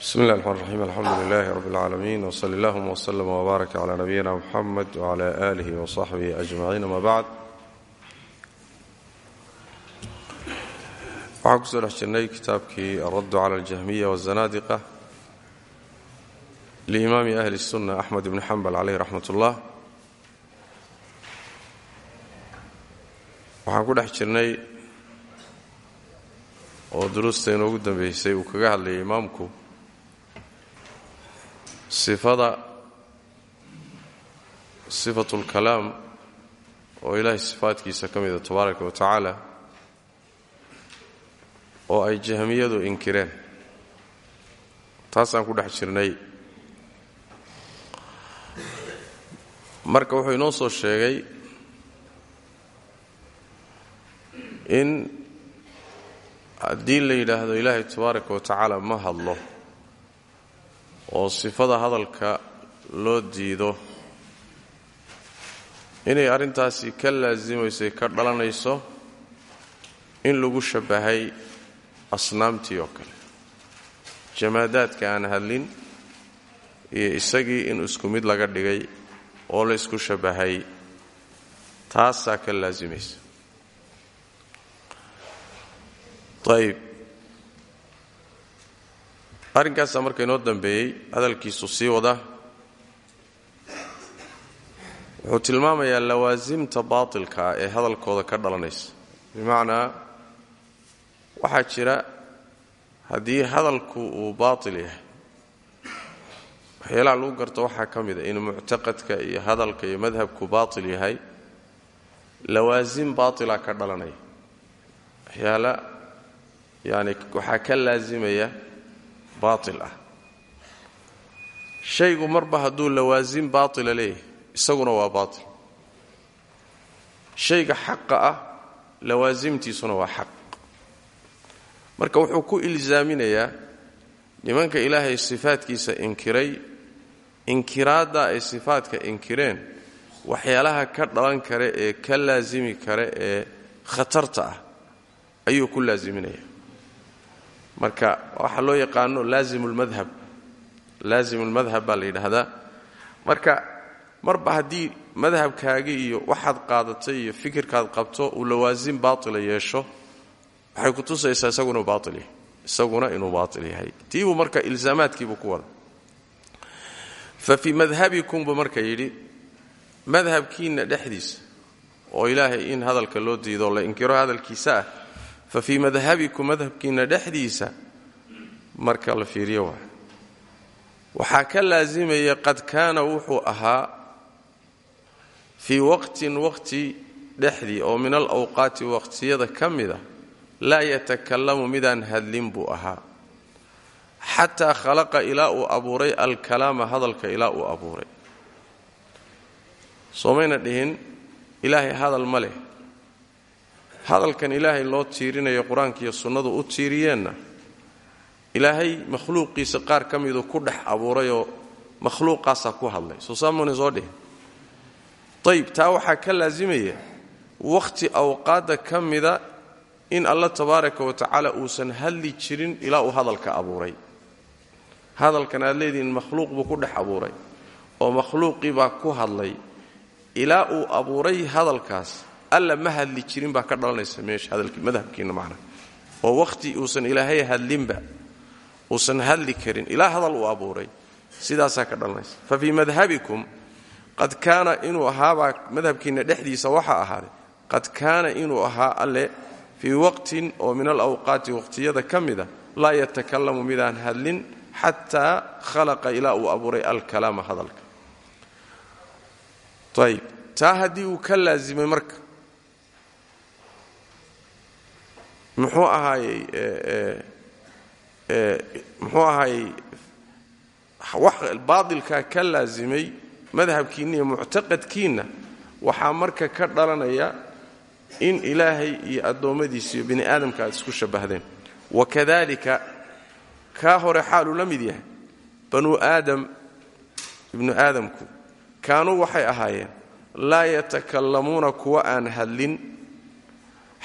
bsmi اllah الرحmn الرaxيim alxamdu lilah rb اlcaalamiin wsl اllahuma wslm wbaarak clى nabiyina mxamed wclى alih wصaxbih ajmaciin ama bacd waxaan kusoo dhex jirnay kitaabkii alraddu clى اljahmiya wالzanaadiqa liimaami ahli الsunna axmed ibni xambal caleyh raxmat اllah waxaan ku dhex jirnay oo duruusta inoogu dambeysay uu kaga hadlayay imaamku sifada sifatu lkalaam oo ilaahay sifaadkiisa ka mida tabaaraka wa tacaala oo ay jahmiyadu inkireen. Taasaan ku dhex jirnay. Marka wuxuu inoo soo sheegay in haddii la yidhaahdo ilaahay tabaaraka wa tacaala ma hadlo oo sifada hadalka loo diido. Inay arrintaasi ka laasimayso ka dhalanayso in lagu shabbahay asnaamtii oo kale. Jamaadaadka aan hadlin iyo isagii in isku mid laga dhigay oo la ysku shabbahay taasaa ka laasimaysa. Ayib arrinkaasaa marka inoo dambeeyey hadalkiisu sii wada. Wuxuu tilmaamayaa lawaasimta baatilka ah ee hadalkooda ka dhalanaysa. Bimacnaa waxaa jira haddii hadalku uu baatil yahay waxyaalaha lagu garto waxaa ka mid a inuu muctaqadka iyo hadalka iyo madhabku baatil yahay lawaasim baatila ka dhalanaya. Waxyaala yani waxaa ka laasimaya baatil ah. Shaygu marba hadduu lawaasim baatila leeyahay isaguna waa baatil. Shayga xaqa ah lawaasimtiisuna waa xaq. Marka wuxuu ku ilsaaminayaa nimanka ilaahay sifaadkiisa inkiray inkiraadda ay sifaadka inkireen waxyaalaha ka dhalan kare ee ka laasimi kare ee khatarta ah ayuu ku laasiminaya marka waxaa loo yaqaano laazim lmadhab laazim lmadhab baa la yidhaahdaa. Marka marba haddii madhabkaagi iyo waxaad qaadatay iyo fikirkaad qabto uu lawaasim baatila yeesho waxay ku tusaysaa isaguna baail yahay. Isaguna inuu baail yahay. Tiibuu marka ilzaamaadkiibuu ku wada fa fii madhabikum buu marka yidhi madhabkiinna dhexdiisa oo ilaahay in hadalka loo diido la inkiro hadalkiisa ah fa fii madhabikum madhabkiinna dhexdiisa marka la fiiriyo waa. Waxaa ka laasimaya qad kaana wuxuu ahaa fii waqtin waqti dhexdii oo min alawqaati waqtiyada ka mida laa yatakalamu midaan hadlin buu ahaa. Xataa khalaqa ilaa uu abuuray alkalaama hadalka ilaa uu abuuray. Soomayna dhihin ilaahay hadal ma leh hadalkan ilaahay loo tiirinayo qur'aanka iyo sunnadu u tiiriyeenna ilaahay makhluuqiisa qaar ka miduu ku dhex abuurayoo makhluuqaasaa ku hadlay. Soo saamuna soo dhihin ayib taa waxaa ka laasimaya wakhti awqaadda ka mida in alla tabaaraka wa tacaala uusan hadli jirin ilaa uu hadalka abuuray. Hadalkan aad leedihiin makhluuq buu ku dhex abuuray oo makhluuqii baa ku hadlay. Ilaa uu abuuray hadalkaas alla ma hadli jirin baa ka dhalanaysa meesha madhabkiinna macna. Oo wakhti uusan ilaahay hadlinba uusan hadli karin. Ilaa hadal uu abuuray sidaasaa ka dhalanaysa. Fa fii madhabikum qad kaana inuu ahaabaa madhabkiinna dhexdiisa waxaa ahaaday qad kaana inuu ahaa alle fii waqtin oo min alawqaati waqhtiyada ka mida laa yatakalamu midaan hadlin xataa khalaqa ilaa uu abuuray alkalaama hadalka. Ayib taa haddii uu ka laasimay marka muxuu ahaayey muxuu ahaayey wax baatilkaa ka laasimay madhabkiinna iyo muctaqadkiinna waxaa marka ka dhalanaya in ilaahay iyo addoommadiisa iyo bini aadamka aad isku shabbahdeen wakadalika kaa hore xaaluu la mid yahay banuu aadam ibnu aadamku kaanuu waxay ahaayeen laa yatakallamuuna kuwa aan hadlin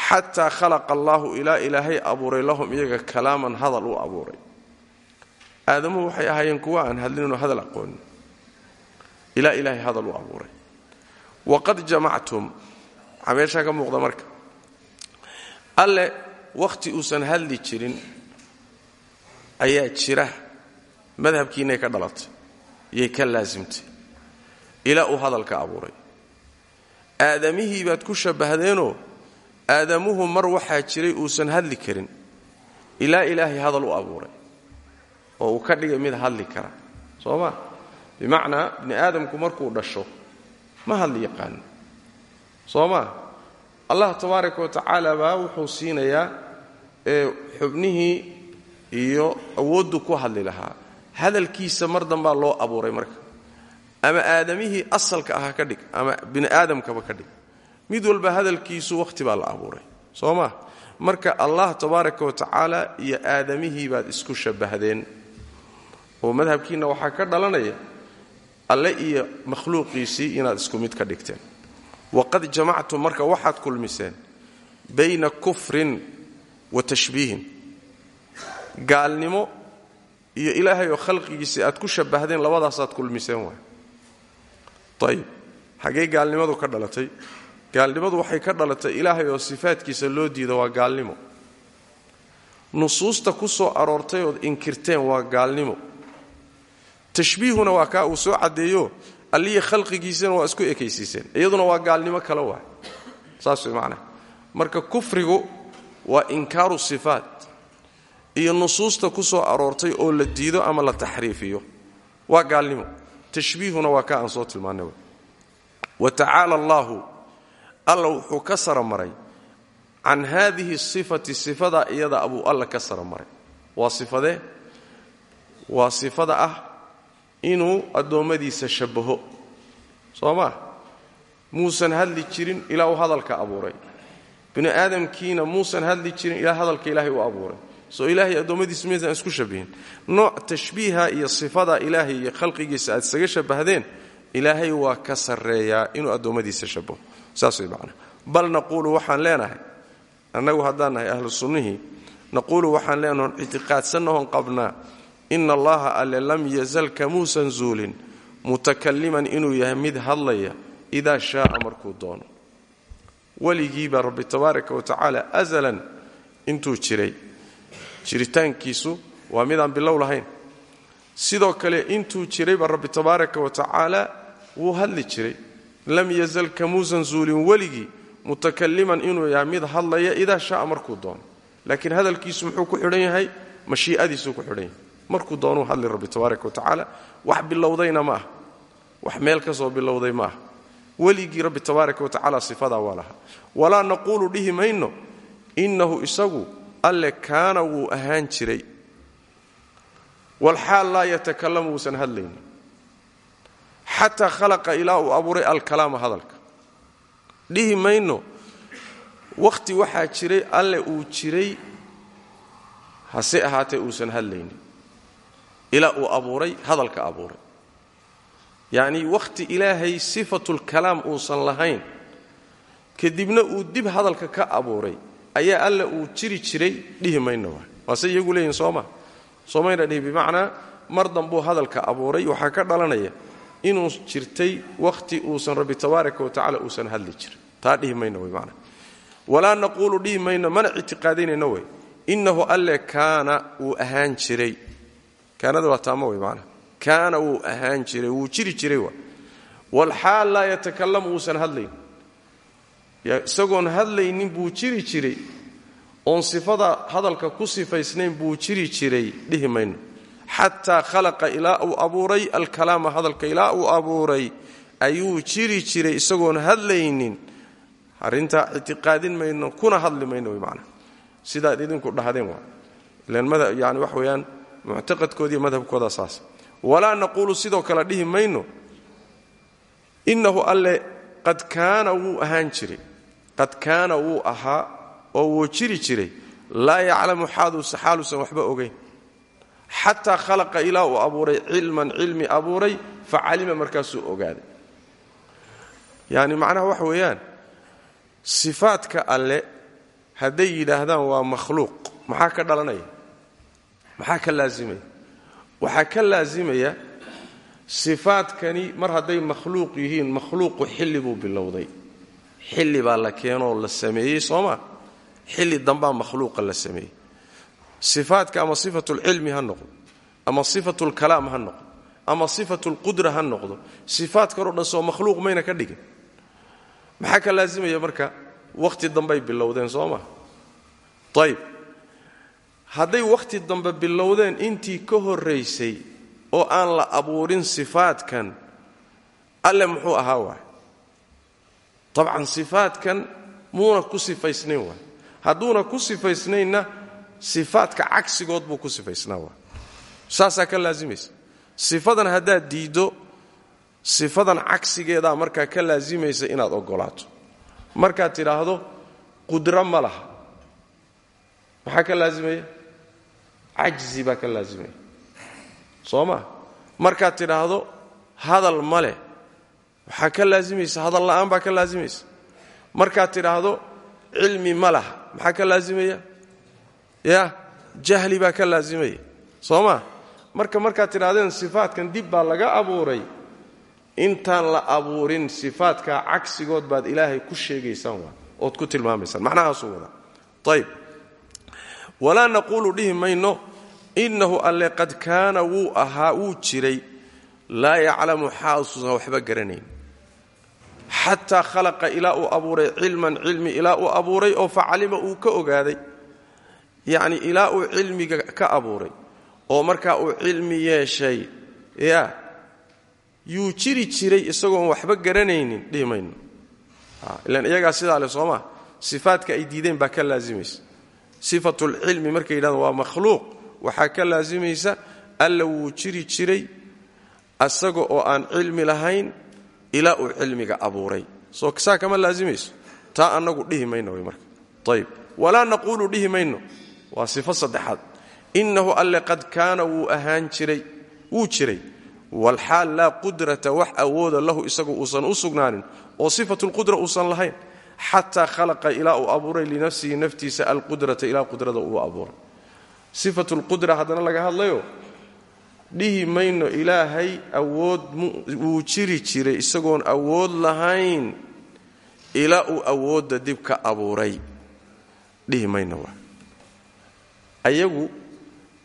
xataa khalaqa allaahu ilaa ilaahay abuuray lahum iyaga kalaaman hadal u abuuray. Aadamuhu waxay ahaayeen kuwa aan hadlinoo hadal aqoonin ilaa ilaahay hadal u abuuray. Waqad jamactum. Waxaa meeshaa ka muuqda marka. Alle wakhti uusan hadli jirin ayaa jira. Madhabkiinay ka dhalatay. Iyay ka laasimtay ilaa uu hadalka abuuray. Aadamihii baad ku shabbahdeenoo aadamuhu mar waxaa jiray uusan hadli karin. Ilaa ilaahay hadal u abuuray. Oo uu ka dhigay mid hadli kara. Soo ma? Bimacnaa bini aadamku markuu dhasho ma hadli yaqaano. Soo maa allah tabaaraka wa tacaala baa wuxuu siinayaa xubnihii iyo awooddu ku hadli lahaa. Hadalkiisa mar dambaa loo abuuray marka. Ama aadamihii asalka aha ka dhig ama bini aadamkaba ka dhig mid walba hadalkiisu wakhti baa la abuuray soo maa marka allah tabaaraka wa tacaala iyo aadamihii baad isku shabbahdeen oo madhabkiinna waxaa ka dhalanaya alle iyo makhluuqiisii inaad isku mid ka dhigteen. Waqad jamactum marka waxaad kulmiseen bayna kufrin wa tashbiihin. Gaalnimo iyo ilaahay oo khalqigiisii aad ku shabbahdeen labadaasaad kulmiseen waay. Ayib xaggee gaalnimadu ka dhalatay gaalnimadu waxay ka dhalatay ilaahay oo sifaadkiisa loo diido waa gaalnimo. Nusuusta ku soo aroortay ood inkirteen waa gaalnimo. Tashbiihuna waa kaa uu soo caddeeyo alliya khalqigiisana waa isku ekaysiiseen. Iyaduna waa gaalnimo kale waay saas way macnaha marka kufrigu waa inkaaru sifaat. Iyo nusuusta ku soo aroortay oo la diido ama la taxriifiyo waa gaalnimo. Tashbiihuna waa ka aan soo tilmaannay wa tacaala allaahu alla wuxuu ka saramaray can haadihi sifati sifadaa iyada abuu alla ka saramaray waa sifadee sifada ah inuu addoommadiisa shabbaho. Soo maa muusan hadli jirin ilaa uu hadalka abuuray. Bini aadamkiina muusan hadli jirin ilaa hadalka ilaahay uu abuuray. Soo ilaahay addoommadiisa maysan isku shabihin nooc tashbiiha iyo sifada ilaahay iyo khalqigiisa aad isaga shabahdeen ilaahay waa ka sarreeyaa inuu addoommadiisa shabaho saas way macnaa. Bal naquulu waxaan leenahay annagu haddaan nahay ahlu sunnihii waxaan leenahay ictiqaadsannahon qabnaa ina allaha alle lam yazal kamuusan zuulin mutakalliman inuu yahay mid hadlaya idaa shaaa markuu doono. Weligiibaa rabbi tabaaraka wa tacaala azalan intuu jiray. Jiritaankiisu waa midaan bilow lahayn. Sidoo kale intuu jirayba rabbi tabaaraka wa tacaala wuu hadli jiray lam yazal kamuusan zuulin weligii mutakalliman inuu yahay mid hadlaya idaa shaaa markuu doono. Laakiin hadalkiisu muxuu ku xidhan yahay? Mashii'adiisuu ku xidhan yahay. Markuu doonuu hadli rabbi tabaaraka wa tacaala wax bilowdayna ma wax meel ka soo bilowday ma ah rabbi tabaaraka wa tacaala sifadaa waa lahaa. Walaa naquulu dhihi mayno innahu isagu alle kaana wuu ahaan jiray. Walxaal laa yatakalamu wuusan hadlaynin xataa khalaqa ilaa uu abuuray alkalaama hadalka. Dhihi mayno wakhti waxaa jiray alle uu jiray hase ahaatee uusan hadlaynin. Ilaa uu abuuray hadalka abuuray. Yacnii wakhti ilaahay sifatulkalaam uusan lahayn kadibna uu dib hadalka ka abuuray ayaa alle uu jiri jiray dhihi mayno waa waase iyagu leeyihiin sooma soomayna dhihi bimacnaa mar dambuu hadalka abuuray waxaa ka dhalanaya inuu jirtay wakhti uusan rabbi tabaaraka wa tacala uusan hadli jirin. Taa dhihi mayno wey macnaa walaa naquulu dhihi mayno mana ictiqaadaynayno wey innahu alle kaana wuu ahaan jiray. Kaanada waa taamo wey macnaa kaana wuu ahaan jiray wuu jiri jiray waa. Walxaal laa yatakalamu uusan hadlayn. Isagoon hadlaynin buu jiri jiray. Oon sifada hadalka ku sifaysnayn buu jiri jiray dhihi mayno xataa khalaqa ilaa uu abuuray alkalaama hadalka ilaa uu abuuray ayuu jiri jiray isagoon hadlaynin. Arrintaa ictiqaadin mayno kuna hadli mayno macnaa sidaad idinku dhahdeen yani wax weeyaan muctaqadkoodiiyo madhabkooda saas. Walaa naquulu sidoo kale dhihi mayno innahu alle qad kaana wuu ahaan jiray. Qad kaana wuu ahaa oo wuu jiri jiray. Laa yaclamu xaaluusan waxba ogayn xataa khalaqa ilaa uu abuuray cilman cilmi abuuray fa calima markaasuu ogaaday. Yani macnaha waxa weeyaan sifaadka alle hadday yidhaahdaan waa makhluuq. Maxaa ka dhalanaya? Maxaa ka laasimaya waxaa ka laasimaya sifaadkani mar hadday makhluuq yihiin makhluuqu xilli bilowday. Xilli baa la keenoo la sameeyey sooma xilli dambaa makhluuqa la sameeyey sifaadka ama sifatulcilmi ha noqdo ama sifatulkalaam ha noqdo ama sifatulqudra ha noqdo sifaadkanoo dhan soo makhluuq mayna ka dhigin. Maxaa ka laasimaya marka wakhti dambay bilowdeen soo ma? Ayib hadday wakhti dambe bilowdeen intii ka horraysay oo aan la abuurin sifaadkan alle muxuu ahaa waay? Dabcan sifaadkan muuna ku sifaysnayn waay. Hadduuna ku sifaysnaynna sifaadka cagsigood buu ku sifaysnaa waay saasaa ka laasimaysa sifadan haddaad diiddo sifadan cagsigeedaa markaa ka laasimaysa inaad oggolaato markaad tidhaahdo qudro ma laha. Maxaa ka laasimaya cajzi baa ka laasimaya soo ma? Markaad tidhaahdo hadal ma leh. Waxaa ka laasimaysa hadal la'aan baa ka laasimaysa markaad tidhaahdo cilmi ma laha. Maxaa ka laasimaya ya jahli baa ka laasimaya soo ma marka markaad tidhahdeen sifaadkan dib baa laga abuuray. Intaan la abuurin sifaadkaa cagsigood baad ilaahay ku sheegaysaan waa ood ku tilmaamaysaan. Macnahaasuu wadaa. Ayb walaa naquulu dhihi mayno innahu alle qad kaana wuu ahaa wuu jiray. Laa yaclamu xaasuusan waxba garanayn. Xataa khalaqa ilaa uu abuuray cilman cilmi ilaa uu abuuray oo facalima uu ka ogaaday yacni ilaa uu cilmiga ka abuuray oo markaa uu cilmi yeeshay ya yuu jiri jiray isagoon waxba garanaynin dhihi mayno. Ilan iyagaa sidaa le soomaa sifaadka ay diideen baa ka laasimaysa. Sifatulcilmi markay yidhahdaan waa makhluuq waxaa ka laasimaysa alla wuu jiri jiray asaga oo aan cilmi lahayn ilaa uu cilmiga abuuray. Soo saa kama laasimayso? Taa annagu dhihi mayno marka. Ayb walaa naquulu dhihi mayno waa sifo saddexaad. Innahu alle qad kaana wuu ahaan jiray wuu jiray. Walxaal laa qudrata wax awooda lahu isagu uusan u sugnaanin oo sifatulqudra uusan lahayn xataa khalaqa ilaa uu abuuray linafsihi naftiisa alqudrata ilaa qudrada uu abuuray. Sifatulqudra haddana laga hadlayo dhihi mayno ilaahay awood wuu jiri jiray isagoon awood lahayn ilaa uu awoodda dib ka abuuray. Dhihi mayno waa ayagu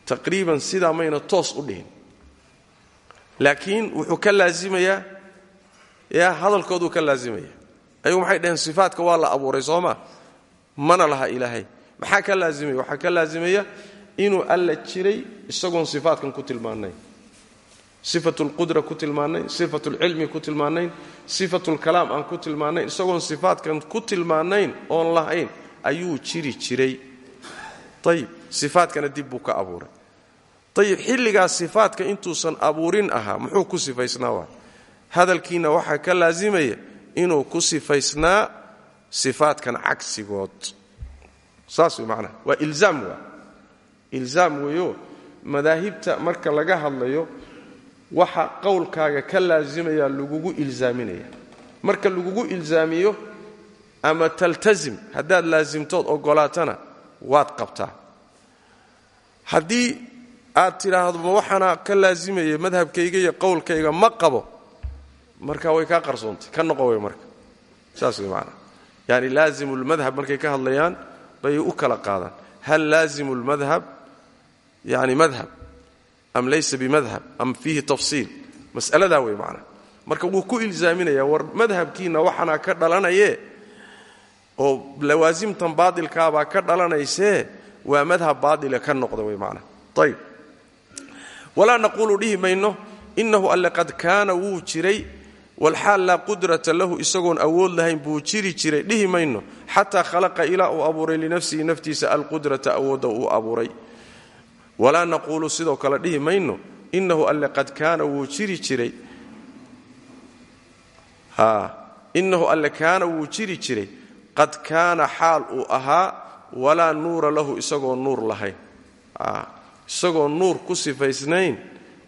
taqriiban sidaa mayna toos u dhihin. Laakiin wuxuu ka laasimayaa ya hadalkooduu ka laasimaya ayagu maxay dhaheen sifaadka waa la abuuray soo ma? Mana laha ilaahay. Maxaa ka laasimaya waxaa ka laasimaya inuu alla jiray isagoon sifaadkan ku tilmaanayn sifatulqudra ku tilmaanayn sifatulcilmi ku tilmaanayn sifatulkalaam aan ku tilmaanayn isagoon sifaadkan ku tilmaanayn oon lahayn ayuu jiri jiray. Ayib sifaadkana dib buu ka abuuray. Ayib xilligaas sifaadka intuusan abuurin ahaa muxuu ku sifaysnaa waa? Hadalkiina waxaa ka laasimaya inuu ku sifaysnaa sifaadkan cagsigood. Saas way macnaha waa ilzaam waa. Ilzaam weeyo madaahibta marka laga hadlayo waxa qowlkaaga ka laasimayaa lagugu ilzaaminaya. Marka lagugu ilzaamiyo ama taltazim haddaad laasimtood ogolaatana waad qabtaa haddii aad tidhaahdo ma waxaana ka laasimaya madhabkayga iyo qowlkayga ma qabo. Marka way kaa qarsoontay ka noqo marka. Saas way yaani laazimu lmadhab markay ka hadlayaan bay u kala qaadaan. Hal laazimu lmadhab yani madhab am laysa bimadhab am fiihi tafsiil? Mas'aladaa wey macnaa marka wuu ku ilzaaminaya war madhabkiinna waxaana ka dhalanaye oo lawaasimtan baadilkaabaa ka dhalanaysee waa madhab baadile ka noqda wey macnaa ayb walaa naquulu dhihi mayno innahu alle qad kaana wuu jiray walxaal laa qudrata lahu isagoon awood lahayn buu jiri jiray. Dhihi mayno xataa khalaqa ilaa uu abuuray linafsihi naftiisa alqudrata awoodda uu abuuray. Walaa naquulu sidoo kale dhihi mayno innahu alle qad kaana wuu jiri jiray. Innahu alle kaana wuu jiri jiray. Qad kaana xaal uu ahaa walaa nuura lahu isagoo nuur lahayn. Isagoo nuur ku sifaysnayn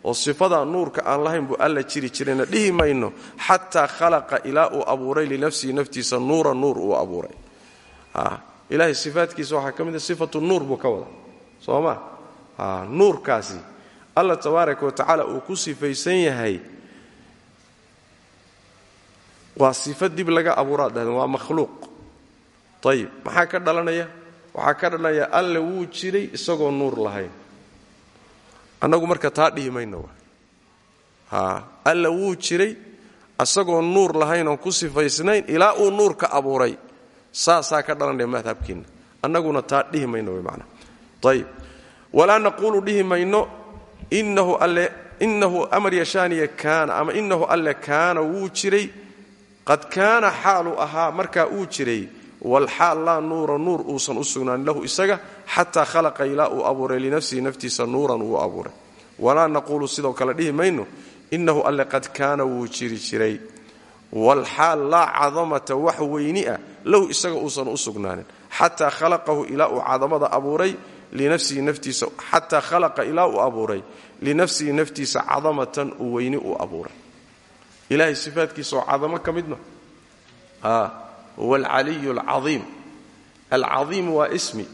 oo sifadaa nuurka aan lahayn buu alla jiri jirayna dhihi mayno xataa khalaqa ilaa uu abuuray linafsihi naftiisa nuura nuur uu abuuray. Ilaahay sifaadkiisa waxaa ka mid sifatu nuur buu ka wada soo ma? Nuurkaasi allah tabaaraka wa tacaala uu ku sifaysan yahay waa sifo dib laga abuuraad dhahdeen waa makhluuq. Ayib maxaa ka dhalanaya waxaa ka dhalanaya alle wuu jiray isagoo nuur lahayn. Annagu marka taa dhihi mayno ha alla wuu jiray isagoo nuur lahayn oon ku sifaysnayn ilaa uu nuur ka abuuray. Saasaa ka dhalanaya madhabkiinna. Annaguna taa dhihi mayno wy manaa ayib walaa naquulu dhihi mayno inahu alle inahu amar yashaaniya kaana ama inahu alle kaana wuu jiray qad kaana xaalu ahaa markaa uu jiray walxaal laa nuura nuur uusan u sugnaanin lahu isaga xataa khalaqa ilaa uu abuuray linafsihi naftiisa nuuran uu abuuray. Walaa naquulu sidoo kale dhihi mayno inahu alle qad kaana wuu jiri jiray. Walxaal laa cadamata wax weyni ah lahu isaga uusan u sugnaanin. Xataa khalaqahu ilaa uu cadamada abuuray linafsihi naftiisa xataa khalaqa ilaa uu abuuray linafsihi naftiisa cadamatan uu weyni uu abuuray. Ilahay sifaadkiisa oo cadamo ka midma huwa alcaliyu alcaiim alcaiim waa ismi.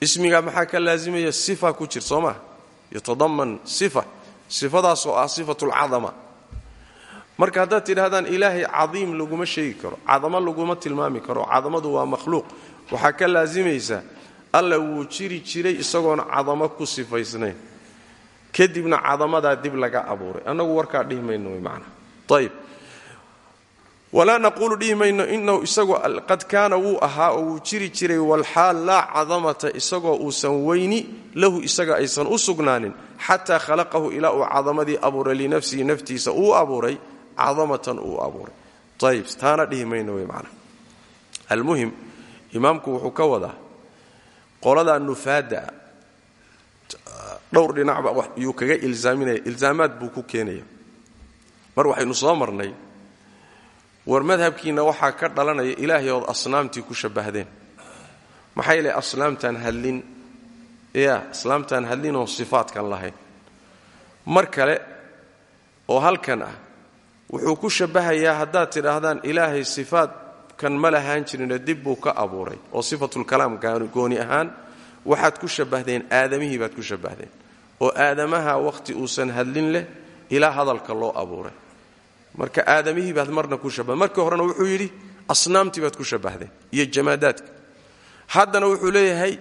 Ismiga maxaa ka laazimaya? Sifa ku jir soo maa yatadaman sifa. Sifadaasoo ah sifatu lcadama marka haddaad tidhahdaan ilaahay cadiim laguma sheegi karo cadamo laguma tilmaami karo cadamadu waa makhluuq waxaa ka laasimaysa alla wuu jiri jiray isagoona cadamo ku sifaysnayn. Kadibna cadamadaa dib laga abuuray. Annagu warkaa dhihi mayno macna. Ayib walaa naquulu dhihi mayno inahu isagu qad kaana wuu ahaa oo wuu jiri jiray walxaal laa cadamata isagoo uusan weyni lahu isaga aysan u sugnaanin xataa khalaqahu ilaa uu cadamadii abuuray linafsihi naftiisa uu abuuray cadamatan uu abuuray. Ayib taana dhihi mayno wy macna. Almuhim imaamku wuxuu ka wadaa qoladaa nufaada dhowr dhinacba yuu kaga ilzaaminaya ilzaamaad buu ku keenaya. Mar waxaynu soo marnay war madhabkiinna waxaa ka dhalanaya ilaahay ood asnaamtii ku shabahdeen. Maxaa yeele aslaamtaan hadlin ya aslaamtaan hadlin oon sifaadkan lahayn. Mar kale oo halkan ah wuxuu ku shabahayaa haddaad tidhaahdaan ilaahay sifaadkan ma lahaan jirine dib buu ka abuuray oo sifatulkalaam gooni ahaan waxaad ku shabahdeen aadamihii baad ku shabahdeen. Oo aadamaha wakhti uusan hadlin leh ilaa hadalka loo abuuray marka aadamihii baad marna ku shabahdeen markii horena wuxuu yidhi asnaamtii baad ku shabahdeen iyo jamaadaadka. Haddana wuxuu leeyahay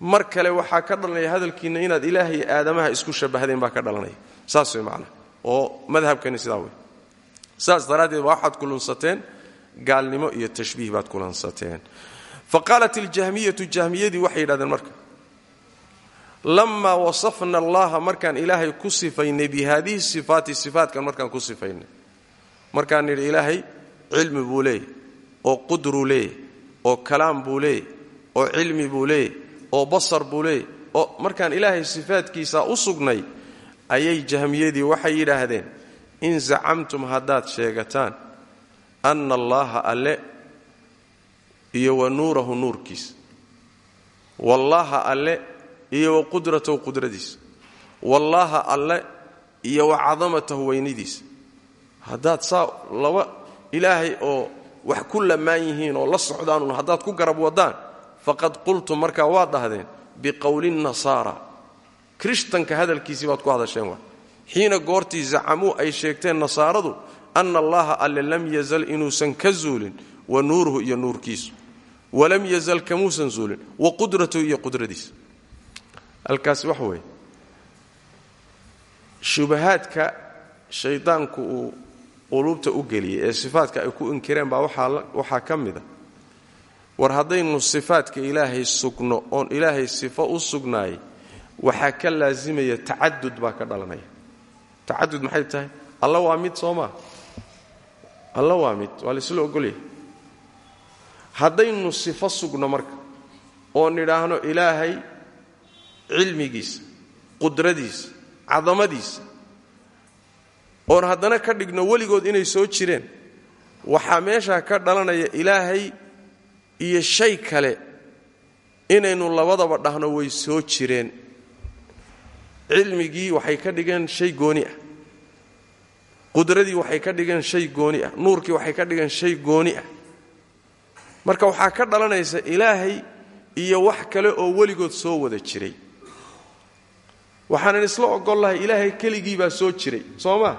mar kale waxaa ka dhalanaya hadalkiinna inaad ilaahay aadamaha isku shabahdeen baa ka dhalanaya. Saas way macnaa. Oo madhabkani sidaa wey saas daraaddeed waa waxaad kulunsateen gaalnimo iyo tashbiih baad kulansateen fa qaalat iljahmiyatu jahmiyadii waxay marka lamaa wasafna allaha markaan ilaahay ku sifaynay bi haadihi sifaati sifaatkan markaan ku sifaynay markaan nidhi ilaahay cilmi buu leeyahy oo qudruu leeyahy oo kalaam buu leeyahy oo cilmi buu leeyahy oo basar buu leeyahy oo markaan ilaahay sifaadkiisa u sugnay ayay jahmiyadii waxay yidhaahdeen in zacamtum haddaad sheegataan anna allaaha alle iyo wa nuurahu nuurkiisa wallaaha alle iyo wa qudratahu qudradiisa wallaaha alle iyo wa cadamatahu weynidiisa haddaad saa laba ilaahay oo wax ku lamaan yihiin oo la socdaanun haddaad ku garab wadaan faqad qultum markaa waad dhahdeen biqowli nasaara. Krishtanka hadalkiisii baad ku hadasheen waa xiina goortii zacamuu ay sheegteen nasaaradu anna allaha alle lam yazal inuusan ka zuulin wa nuuruhu iyo nuurkiisu. Walam yazal kamuusan zuulin wa qudratuhu iyo qudradiisa. Halkaasi waxa weeye. Shubahaadka shaydaanku uu quluubta u geliyey ee sifaadka ay ku inkireen baa waxaa ka mida war haddaynu sifaadka ilaahay sugno oon ilaahay sifo u sugnaayay waxaa ka laasimaya tacadud baa ka dhalanaya. Tacadud maxay tahay? Alla waa mid soo maa alla waa mid waa laysla ogolyahay. Haddaynu sifo sugno marka oo nidhaahno ilaahay cilmigiisa qudradiisa cadamadiisa oon haddana ka dhigno weligood inay soo jireen waxaa meeshaa ka dhalanaya ilaahay iyo shay kale inaynu labadaba dhahno way soo jireen. Cilmigii waxay ka dhigeen shay gooni ah. Qudradii waxay ka dhigeen shay gooni ah. Nuurkii waxay ka dhigeen shay gooni ah. Marka waxaa ka dhalanaysa ilaahay iyo wax kale oo weligood soo wada jiray. Waxaanan isla ogollahay ilaahay keligii baa soo jiray. Soo maa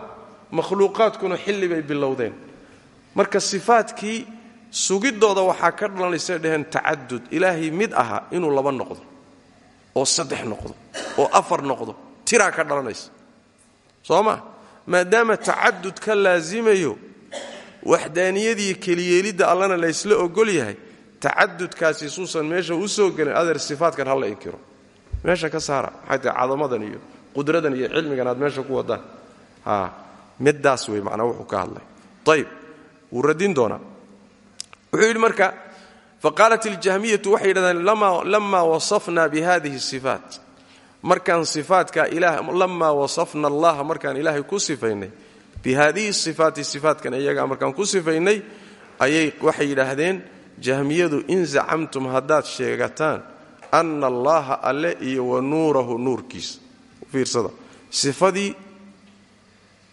makhluuqaadkuna xilli bay bilowdeen. Marka sifaadkii sugiddooda waxaa ka dhalanaysa dheheen tacadud ilaahay mid aha inuu laba noqdo oo saddex noqdo oo afar noqdo tiraa ka dhalanaysa. Soo ma? Maadaama tacadud ka laasimayo waxdaaniyadii keliyeelidda allana laysla ogol yahay tacadudkaasi suusan meesha u soo gelin adeer sifaadkan ha la inkiro. Meesha ka saara maxay tahay cadamadan iyo qudradan iyo cilmigan aad meesha ku wadaan midaas wey macnaa wuxuu ka hadlay. Ayib wuu radin wuxuu yidhi marka faqaalat iljahmiyatu waxay yidhahdeen lama wasafna bihadihi sifaat. Markaan sifaadka lamaa wasafna allaha markaan ilaahay ku sifaynay bihadihi sifaati sifaatkan iyagaa markaan ku sifaynay ayay waxay jahmiyadu in zacamtum haddaad sheegataan ana allaha alle iyo wa nuurahu nuurkiisa fiirsada. Sifadii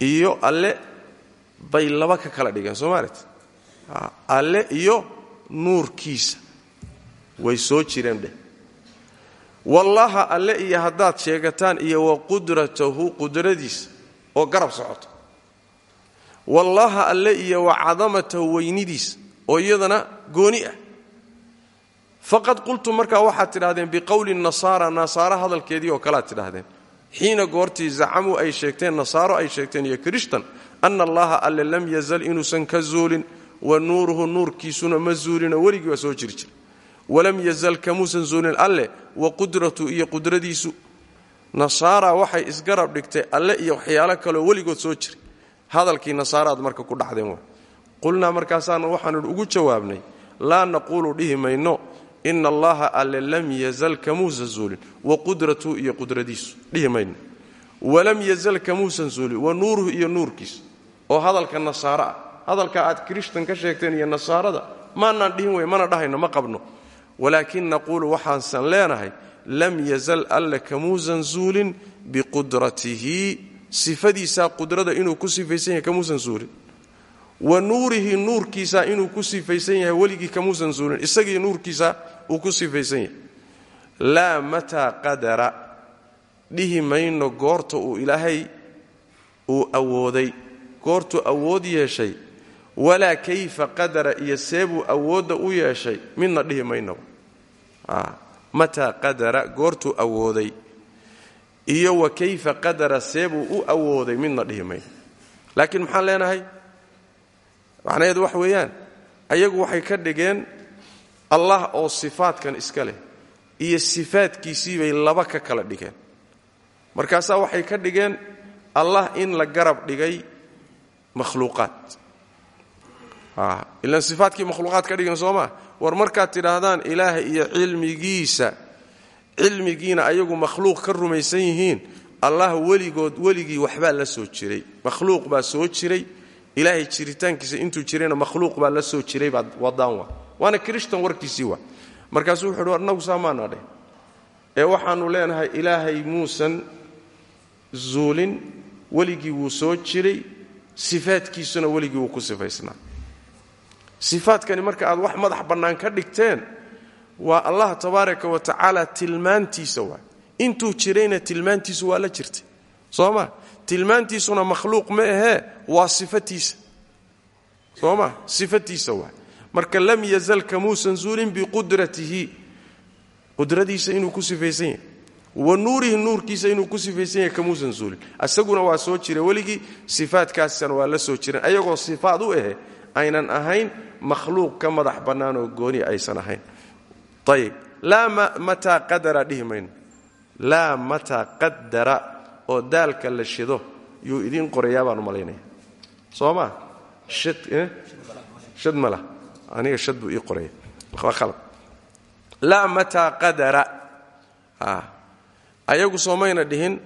iyo alle bay laba ka kala dhigeen soo maalit alle iyo nuurkiisa. Way soo jireen dheh wallaha alle iyo haddaad sheegataan iyo wa qudratahu qudradiisa oo garab socoto. Wallaha alle iyo wa cadamatahu weynidiisa oo iyadana gooni ah. Faqad qultum markaa waxaad tidhahdeen biqowli nasaara nasaara hadalkeedii oo kalead tidhahdeen xiina goortii zacamuu ay sheegteen nasaaro ay sheegteen iyo krishtan ana allaha alle lam yazal inuusan ka zuulin wa nuuruhu nuurkiisuna ma zuulino weligii waa soo jiri jira walam yazal kamuusan zuulin alle wa qudratu iyo qudradiisu. Nasaara waxay isgarab dhigtay alle iyo waxyaalo kaleo weligood soo jiray. Hadalkii nasaaraad marka ku dhacdeen qulnaa markaasaana waxaanu ugu jawaabnay laa naquulu dhihi mayno ina allaha alle lam yazal kamuusan zuulin wa qudratuu iyo qudradiisu dhihi mayno walam yazal kamuusan zuulin wa nuuruhu iyo nuurkiis. Oo hadalka nasaaro ah. Hadalka aad krishtan ka sheegteen iyo nasaarada maanaan dhihin wey mana dhahayno ma qabno. Walaakin naquulu waxaansan leenahay lam yazal alle kamuusan zuulin biqudratihi. Sifadiisaa qudrada inuu ku sifaysan yahay kamuusan zuulin wa nuurihi nuurkiisa inuu ku yahay weligii kamuusan zuulin isagii nuurkiisa uu ku sifaysan yahay. Laa mataa qadara. Dhihi mayno goorta uu ilaahay uu awooday. Goortuu awood yeeshay. Walaa kayfa qadara iyo seebuu awoodda u yeeshay. Midna dhihi maynaba mataa qadara goortuu awooday. Iyo wa kayfa qadara seebuu u awooday. Midna dhihi mayno. Laakiin maxaan leenahay? Macnaheedu wax weeyaan. Ayagu waxay ka dhigeen allah oo sifaadkan iska leh iyo sifaadkiisii bay laba ka kala dhigeen. Markaasaa waxay ka dhigeen allah in la garab dhigay makhluuqaad. Ilaan sifaadkii makhluuqaad ka dhigan soo war markaad tidhaahdaan ilaahay iyo cilmigiisa cilmigiina ayagu makhluuq ka rumaysan yihiin allah weligood weligii waxbaa la soo jiray. Makhluuq baa soo jiray. Ilaahay jiritaankiisa intuu jirayna makhluuq baa la soo jiray baad wadaan wa waana krishtan warkiisii wa. Markaasuu wuxu uhi annagu saamaana dheh ee waxaannu leenahay ilaahay muusan zuulin weligii wuu soo jiray sifaadkiisuna weligii wuu ku sifaysnaa. Sifaadkani marka aad wax madax bannaan ka dhigteen waa allah tabaaraka wa tacaala tilmaantiisa waa intuu jirayna tilmaantiisu waa la jirtay. Soo ma? Tilmaantiisuna makhluuq ma ahee waa sifatiisa. Soo ma? Sifatiisa waa marka lam yazal kamuusan zuulin biqudratihi qudradiisa inuu ku sifaysan wa nuurihi nuurkiisa inuu ku sifaysan yahay kamuusan zuulin. Waa soo jira weligii sifaadkaasana waa la soo jiran ayagoo sifaad u ahe aynan ahayn makhluuq ka madax bannaan oo gooni aysan ahayn. Ayib laa mataa qadara dhihi mayno. Laa qadara oo daalka la shido yuu idiin qorayaa baan u malaynaya. Soo maa shad ma lah aniga shad buu ii qoraya waa khalad. Laa mataa qadara. Ayagu soomayna dhihin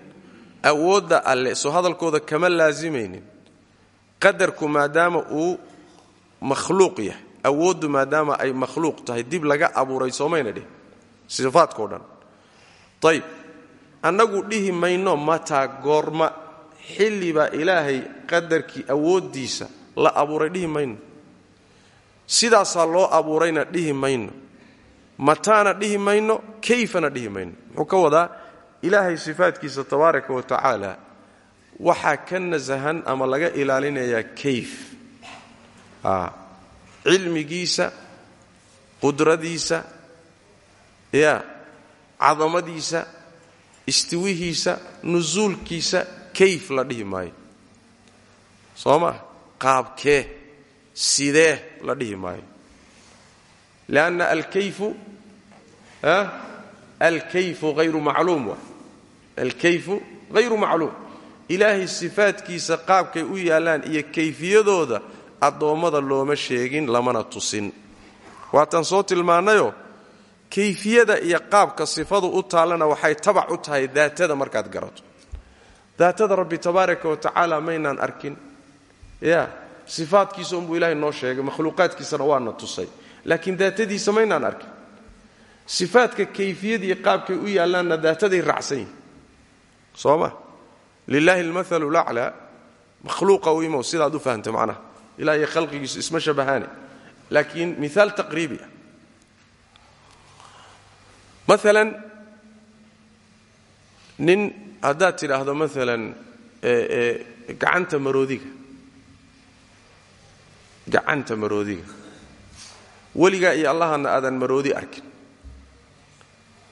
awoodda alle soo hadalkooda kama laasimaynin. Qadarku maadaama uu makhluuq yahay awooddu maadaama ay makhluuq tahay dib laga abuuray soomayna dhihin. Sifaadkao dhan. Ayib annagu dhihi mayno mataa goorma. Xillibaa ilaahay qadarkii awooddiisa la abuuray dhihi mayno sidaasaa loo abuurayna dhihi mayno. Mataana dhihi mayno kayfana dhihi mayno. Muxuu ka wadaa ilaahay sifaadkiisa tabaaraka wa tacaala waxaa ka nasahan ama laga ilaalinayaa kayf. Cilmigiisa qudradiisa ya cadamadiisa istiwihiisa nusuulkiisa kayf la dhihi maayo. Soo maa qaabkee sidee la dhihi maayo lianna alkayfu alkayfu hayru macluum wa alkayfu hayru macluum ilaahay sifaadkiisa qaabkay u yaallaan iyo kayfiyadooda addoommada looma sheegin lamana tusin waataan soo tilmaannayoo kayfiyada iyo qaabka sifadu u taallana waxay tabac u tahay daatada markaad garato daatada rabbi tabaaraka wa tacaala maynaan arkin ya sifaadkiisa unbuu ilaahay noo sheegay makhluuqaadkiisana waana tusay. Laakiin daatadiisa maynaan arkin sifaadka kayfiyadii qaabkay u yaallaanna daataday raacsan yihiin soo ma lilaahi almathalu laclaa makhluuqa u imow sidaad u fahamtay macnaha. Ilaah iyo khalqigiisu isma shabahaane. Laakiin miaal taqriibi ah. Maalan nin haddaad tidhaahdo maalan gacanta maroodiga gacanta maroodiga weligaa iyo allahana aadan maroodi arkin.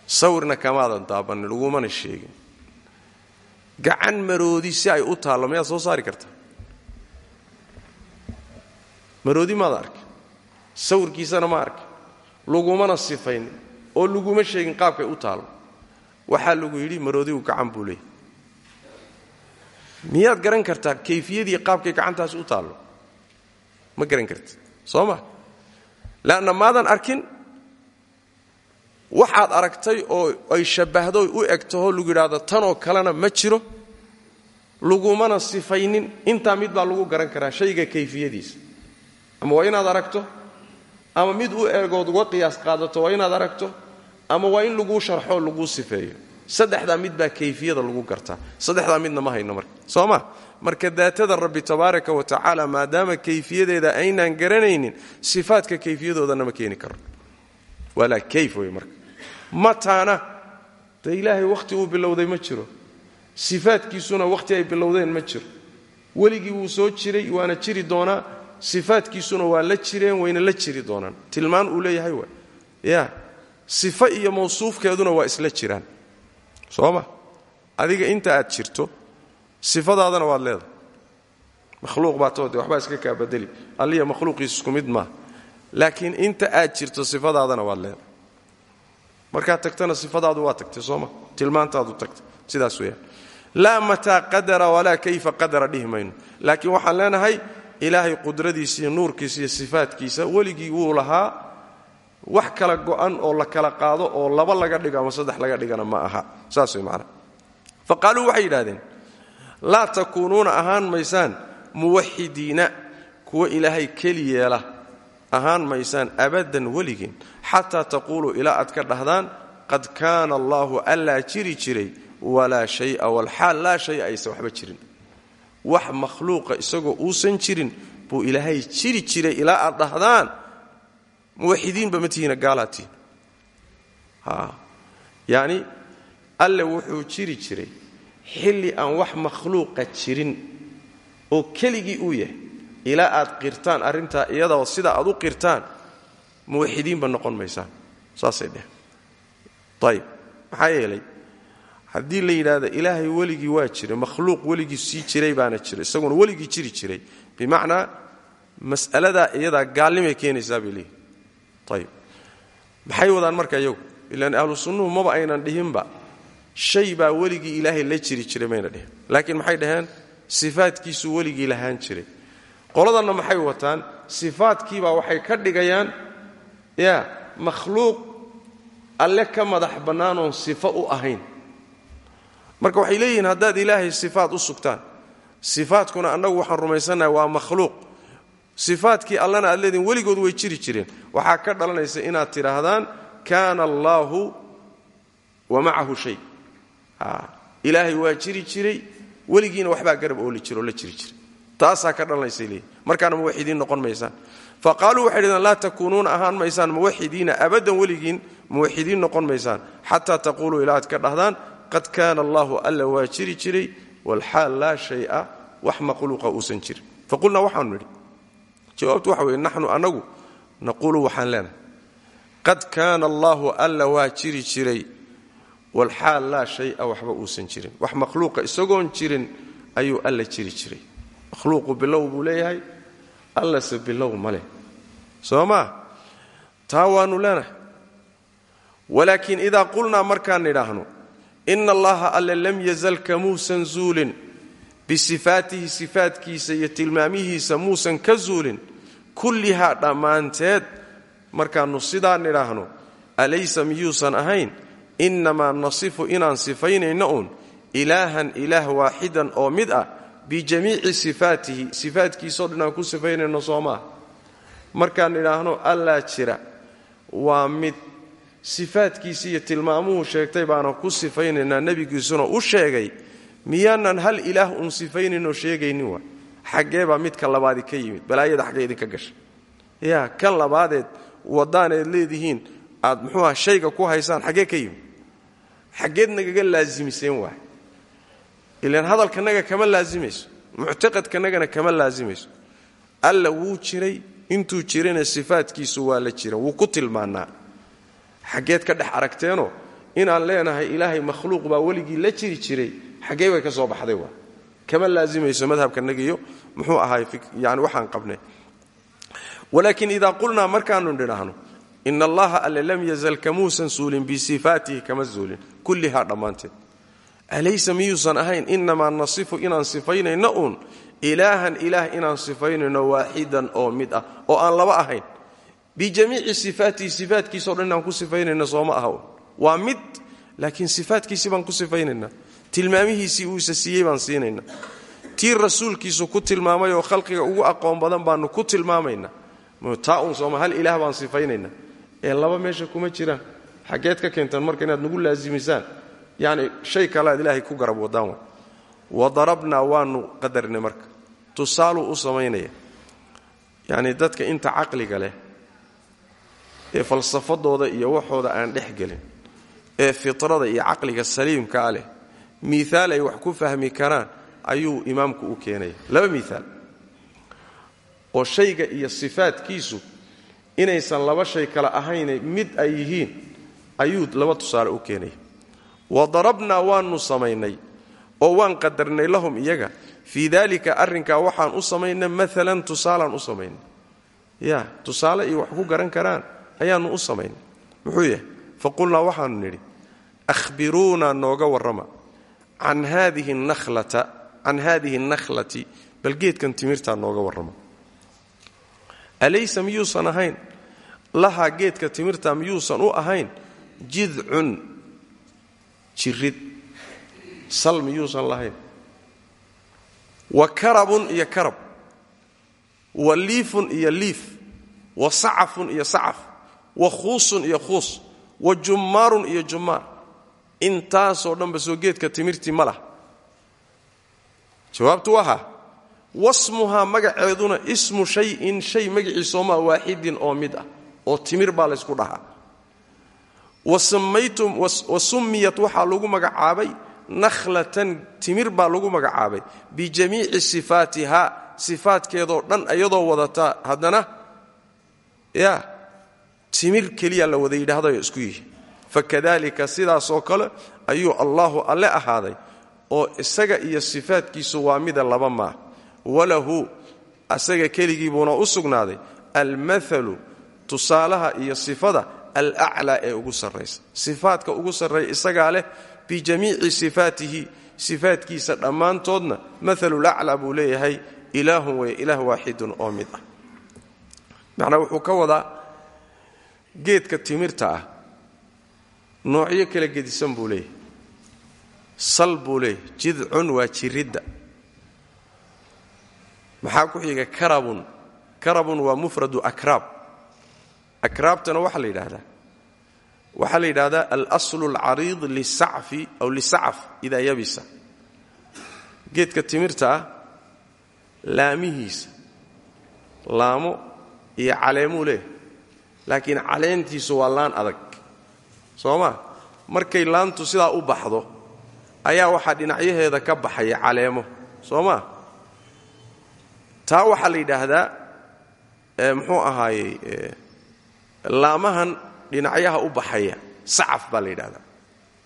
Sawirna kamaadan daabannin lagumana sheegin. Gacan maroodi si ay u taallo mayaad soo saari kartaa? Maroodi maada arkin. Sawirkiisana ma arkin. Lagumana sifayn oo laguma sheegin qaabkay u taallo. Waxaa lagu yidhi maroodigu gacan buu leeyay miyaad garan kartaa kayfiyadii qaabkay gacantaasi u taallo ma garan karti soo ma leanna maadan arkin? Waxaad aragtay oo ay shabbahdo u egtaho lagu yidhaahdo tanoo kalena ma jiro lagumana sifaynin. Intaa mid baa lagu garan karaa shayga kayfiyadiisa ama waa inaad aragto? Ama mid u eegood uga qiyaas qaadato waa inaad aragto? Ama waa in laguu sharxoo laguu sifeeyo saddexdaa mid baa kayfiyada lagu gartaa. Saddexdaa midna ma hayno marka. Soo ma? Marka daatada rabbi tabaaraka wa tacaala maadaama kayfiyadeeda aynaan garanaynin sifaadka kayfiyadoodana ma keeni karo. Walaa kayf marka. Mataana dee ilaahay wakhti uu bilowday ma jiro. Sifaadkiisuna wakhti ay bilowdeen ma jiro. Weligii wuu soo jiray waana jiri doonaa. Sifaadkiisuna waa la jireen wayna la jiri doonaan. Tilmaan uu leeyahay wa ya sifo iyo mawsuufkeeduna waa isla jiraan soo ma adiga inta aad jirto sifadaadana waad leedahay. Makhluuq baa toode waxbaa iska kaa badeli alliya makhluuqiis isku mid laakiin inta aad jirto sifadaadana waad leedahay. Markaad tagtana sifadaadu waa tagtay sooma. Tilmaantaadu tagtay. Sidaas weyaan laa mataa qadara walaa kayfa qadara dhihi laakiin waxaan leenahay ilaahay qudradiisa iyo nuurkiisa iyo sifaadkiisa weligii wuu lahaa wax kala go'an oo la kala qaado oo laba laga dhigo ama saddex laga dhigana ma aha. Saas way macana fa waxay yidhahdeen laa takuunuuna ahaan maysaan muwaxidiina kuwa ilaahay keli yeela ahaan maysaan abadan weligiin xataa taquuluu ilaa aad ka dhahdaan qad kaana allaahu allaa jiri jiray walaa shaya walxaal laa shaya aysan waxba jirin. Wax makhluuqa isagoo uusan jirin buu ilaahay jiri jiray ilaa aad dhahdaan muwaxidiinba ma tihiina gaalaatihin yacni alle wuxuu jiri jiray xilli aan wax makhluuqa jirin oo keligii uu yahay ilaa aad qirtaan arrintaa iyadoo sida aad u qirtaan muwaxidiinba noqon maysaan. Saasay dheh ayib haddii la yidhaahdo ilaahay weligii waa jiray makhluuq weligii sii jiray baana jira isaguna weligii jiri jiray bimacnaa mas'aladaa iyadaa gaalnimay keenaysaa bay ayib maxay wadaan marka iyagu? Ilaan ahlu sunnuhu maba aynan dhihinba. Shay baa weligii ilaahay la jiri jiray mayna dhihin. Laakiin maxay dhaheen? Sifaadkiisuu weligii lahaan jiray. Qoladanna maxay wataan? Sifaadkiibaa waxay ka dhigayaan ya makhluuq alle ka madax bannaanoon sifo u ahayn. Marka waxay leeyihiin haddaad ilaahay sifaad u sugtaan sifaadkuna annagu waxaan rumaysannahay waa makhluuq sifaadkii allana aad leediin weligood way jiri jireen. Waxaa ka dhalanaysa inaad tidhaahdaan kaana allaahu wa macahu shay. Ilaahay waa jiri jiray weligiina waxbaa garab ooli jiro oo la jiri jiray. Taasaa ka dhalanaysay leeyihiin markaana muwaxidiin noqon maysaan. Fa qaaluu waxay dhahdeen laa takuunuuna ahaan maysaan muwaxidiina muwaxidiin noqon maysaan. Xataa taquuluu ilaa ka dhahdaan qad kaana allahu alla waa jiri jiray walxaal laa shaya wax makhluuqa uusan jirin. Faqulnaa waxaanu nidhi jawaabtu waxa weye naxnu annagu naquulu waxaan leenahay qad kaana allaahu alla waa jiri jiray walxaal laa shaya waxba uusan jirin. Wax makhluuqa isagoon jirin ayuu alla jiri jiray. Makhluuqu bilow buu leeyahay allase bilow ma leh. Soo maa taa waannu leenahay. Walaakiin idaa qulnaa markaan nidhaahno ina allaha alle lam yazal kamuusan zuulin bisifaatihi sifaatkiisa iyo tilmaamihiisa muusan ka zuulin kullihaa dhammaanteed markaannu sidaa nidhaahno alaysa miyuusan ahayn? Innamaa nasifu inaan sifaynayno uun ilaahan ilaah waaxidan oo mid ah bijamiici sifaatihi. Sifaatkiisao dhan aan ku sifaynayno soo maah markaan nidhaahno allaa jira waa mid sifaadkiisi iyo tilmaamuhu sheegtay baanan ku sifaynaynaa nebigiisuna u sheegay miyaanan hal ilaah uun sifaynaynoo sheegaynin waa xaggee baa midka labaadi ka yimid balaayada xaggee idinka gasha yaa kan labaadeed wadaaneed leedihiin aad muxuuha shayga ku haysaan xaggee ka yimid. Xaggeed nagaga laasimiseen waay. Ilaan hadalkanaga kama laasimayso muctaqadkanagana kama laasimayso alla wuu jiray intuu jirana sifaadkiisu waa la jira wuu ku tilmaanaa xaggeed ka dhex aragteenoo inaan leenahay ilaahay makhluuq baa weligii la jiri jiray xaggee bay ka soo baxday waa kama laasimayso madhabkanagiyo muxuu ahaay yani waxaan qabnay. Walaakiin idaa qulnaa markaanu nidhaahno ina allaha alle yazal kamuusan suulin bisifaatihi kama zuulin kullihaa dhammaanteed. Alaysa miyuusan ahayn inamaa nasifu inaan sifaynayno uun ilaahan ilaah inaan sifaynayno waaxidan oo mid ah oo aan laba ahayn. Bijamiici sifaatihi sifaatkiisao dhan inaan ku sifaynayna sooma aha waa mid laakiin sifaatkiisii baan ku sifaynaynaa tilmaamihiisii uu isa siiyey baan siinaynaa. Tii rasuulkiisu ku tilmaamay oo khalqiga ugu aqoon badan baanu ku tilmaamaynaa. Taa uun sooma hal ilaah baan sifaynaynaa. Ee laba meesha kuma jiraan. Xaggeed ka keentaan marka inaad nagu laasimisaan. Yacni shay kale aad ilaahay ku garab wadaan wa wadarabnaa waanu qadarnay marka. Tusaaluu u samaynaya. Yacni dadka inta caqliga leh ee falsafadooda iyo waxooda aan dhex gelin ee fitrada iyo caqliga saliimkaa leh miiaal ay wax ku fahmi karaan ayuu imaamku u keenaya. Laba miiaal oo shayga iyo sifaadkiisu inaysan laba shay kale ahayne mid ay yihiin ayuu laba tusaale u keenaya. Wadarabnaa waanu samaynay oo waan qadarnay lahum iyaga. Fii daalika arrinkaa waxaan u samaynay maalan tusaalaan u samaynay. Ya tusaale iyo wax ku garan karaan ayaannu u samaynay. Muxuu yahay? Faqulnaa waxaanu nidhi ahbiruunaa nooga warrama can haadihi nakhlati. Bal geedkan timirtaa nooga warrama alaysa miyuusan ahayn? Lahaa geedka timirta miyuusan u ahayn? Jidcun. Jirid. Sal miyuusan lahayn. Wa karabun iyo karab. Wa liifun iyo liif. Wa sacafun iyo sacaf. Wa khuusun iyo khuus. Wa jummaarun iyo jummaar intaasoo dhanba soo geedka timirtii ma lah. Jawaabtu waha wasmuhaa magaceeduna ismu shayin shay magaciisoomaa waaxidin oo mid ah oo timir baa laysku dhahaa. Wa summiyat waxaa lagu magacaabay nakhlatan timir baa lagu magacaabay bijamiici sifaatiha sifaatkeedoo dhan iyadoo wadataa haddana ya timir keliya la wada yidhaahdayo isku yihi fakadalika sidaasoo kale ayuu allahu alle ahaaday oo isaga iyo sifaatkiisu waa mida laba maah walahu asaga keligiibuuna u sugnaaday almathalu tusaalaha iyo sifada alaclaa ee ugu sarraysa. Sifaadka ugu sarreeya isagaa leh bijamiici sifaatihi sifaatkiisa dhammaantoodna mathalulaclaa buu leeyahay ilaahun wey ilaah waaxidun oo mid ah. Macnaa wuxuu ka wadaa geedka timirta ah noocyo kala gedisan buu leeyahay. Sal buu leeyahay. Jidcun waa jiridda. Maxaa ku xiga? Karabun. Karabun waa mufradu akraab. Akraabtana waxaa la yidhaahdaa. Waxaa la yidhahdaa alslu alcariid lisacfi aw lisacaf idaa yabisa. Geedka timirta ah laamihiisa laamo iyo caleemuu leeyahay. Laakiin caleentiisu waa laan adag soo ma markay laantu sidaa u baxdo ayaa waxaa dhinacyaheeda ka baxaya caleemo. Soo maa taa waxaa la yidhaahdaa muxuu ahaayey laamahan dhinacyaha u baxaya sacaf baa la yidhahdaa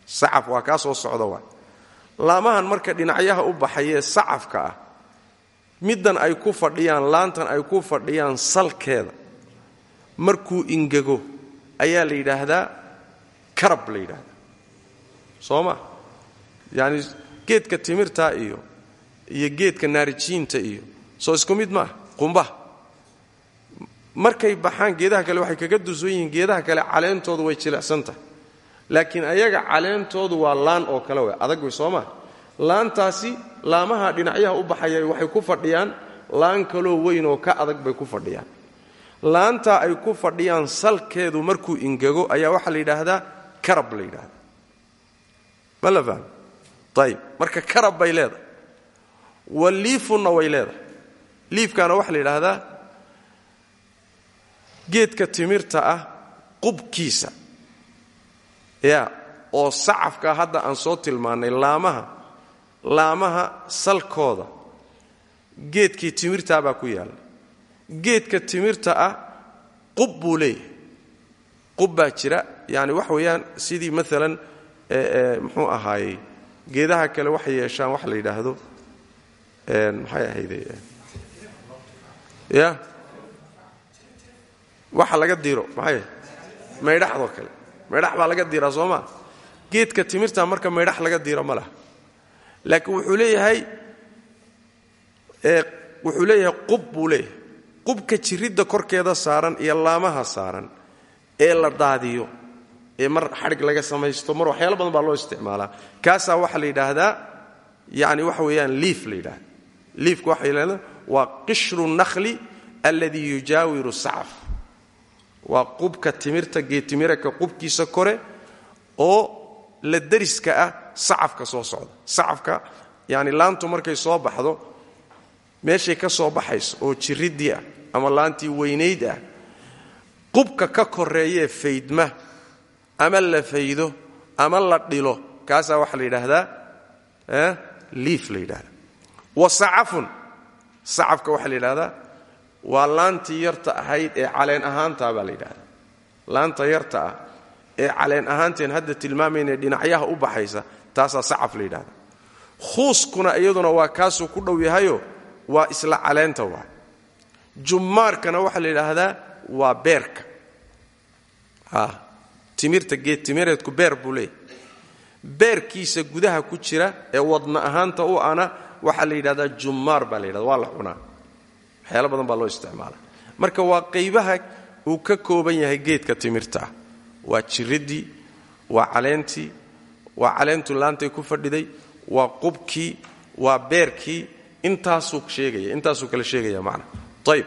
sacaf waa kaa soo socda waa. Laamahan marka dhinacyaha u baxayee sacafka ah middan ay ku fadhiyaan laantan ay ku fadhiyaan salkeeda markuu ingego ayaa la yidhaahdaa karab la yidhaahdaa soo ma? Yacani geedka timirta iyo iyo geedka naarijiinta iyo soo isku mid maaha qumbaha markay baxaan geedaha kale waxay kaga dusan yihiin geedaha kale caleentoodu way jilicsan tahay. Laakiin ayaga caleentoodu waa laan oo kale wey adag wey soo laantaasi laamaha dhinacyaha u baxaya waxay ku fadhiyaan laan kaloo weyn oo ka adag bay ku fadhiyaan. Laantaa ay ku fadhiyaan salkeedu markuu ingego ayaa waxaa la yidhaahdaa karab la yidhaahdaa ma la fahmo ayib marka karab bay leedahay. Wa liifunna way leedahay. Liifkaana waxaa la yidhaahdaa geedka timirta ah qubkiisa. Ya oo sacafka hadda aan soo tilmaannay laamaha laamaha salkooda. Geedkii timirtaa baa ku yaalla geedka timirta ah qub buu leeyahay qub baa jira. Yani wax weeyaan sidii maalan muxuu ahaayey geedaha kale waxay yeeshaan wax la yidhaahdo. Maxay ahayde ya? Waxa laga diro maxay? Maydhaxdoo kale. Maydhax baa laga diraa soo maa geedka timirta marka maydhax laga diro ma laha. Laakiin wuxuu leeyahay wuxuu leeyahay qub buu leeyahay. Qubka jiridda korkeeda saaran iyo laamaha saaran ee la daadiyo ee mar xadhig laga samaysto mar waxyaalo badan baa loo isticmaalaa. Kaasaa waxaa la yidhaahdaa yani waxa weeyaan liif la yidhahda liifka waxa yidhahda waa qishru nakhli alladii yujaawiru sacaf. Waa qubka timirta geedtimiraka qubkiisa kore oo la dariska ah sacafka soo socda. Sacafka yani laantu markay soo baxdo meeshay ka soo baxayso oo jiriddii ah ama laantii weynayd ah qubka ka koreeyee faydma ama la faydo ama la dhilo kaasaa waxaa la yidhaahdaa liif la yidhahda wa sacafun sacafka waxaa la yidhahdaa waa laantii yarta ahayd ee caleen ahaantaa baa la yidhahdaa laanta yarta ah ee caleen ahaanteen hadda tilmaamayna dhinacyaha u baxaysa taasaa sacaf la yidhahda khuuskuna iyaduna waa kaasuu ku dhow yahayo waa isla caleenta waa. Jummaarkana waxaa la yidhaahdaa waa beerka. Timirta geed timireedku beer buu beerkiisa gudaha ku jira ee wadna ahaanta u ana waxaa la yidhahdaa jummaar baa la yidhahda waa la cunaa. Waxyaalo badan baa loo isticmaala marka waa qaybaha uu ka kooban yahay geedka timirtaa waa jiriddii waa caleentii waa caleentu laantay ku fadhiday waa qubkii waa beerkii intaasuu sheegaya intaasuu kale sheegaya macna. Ayib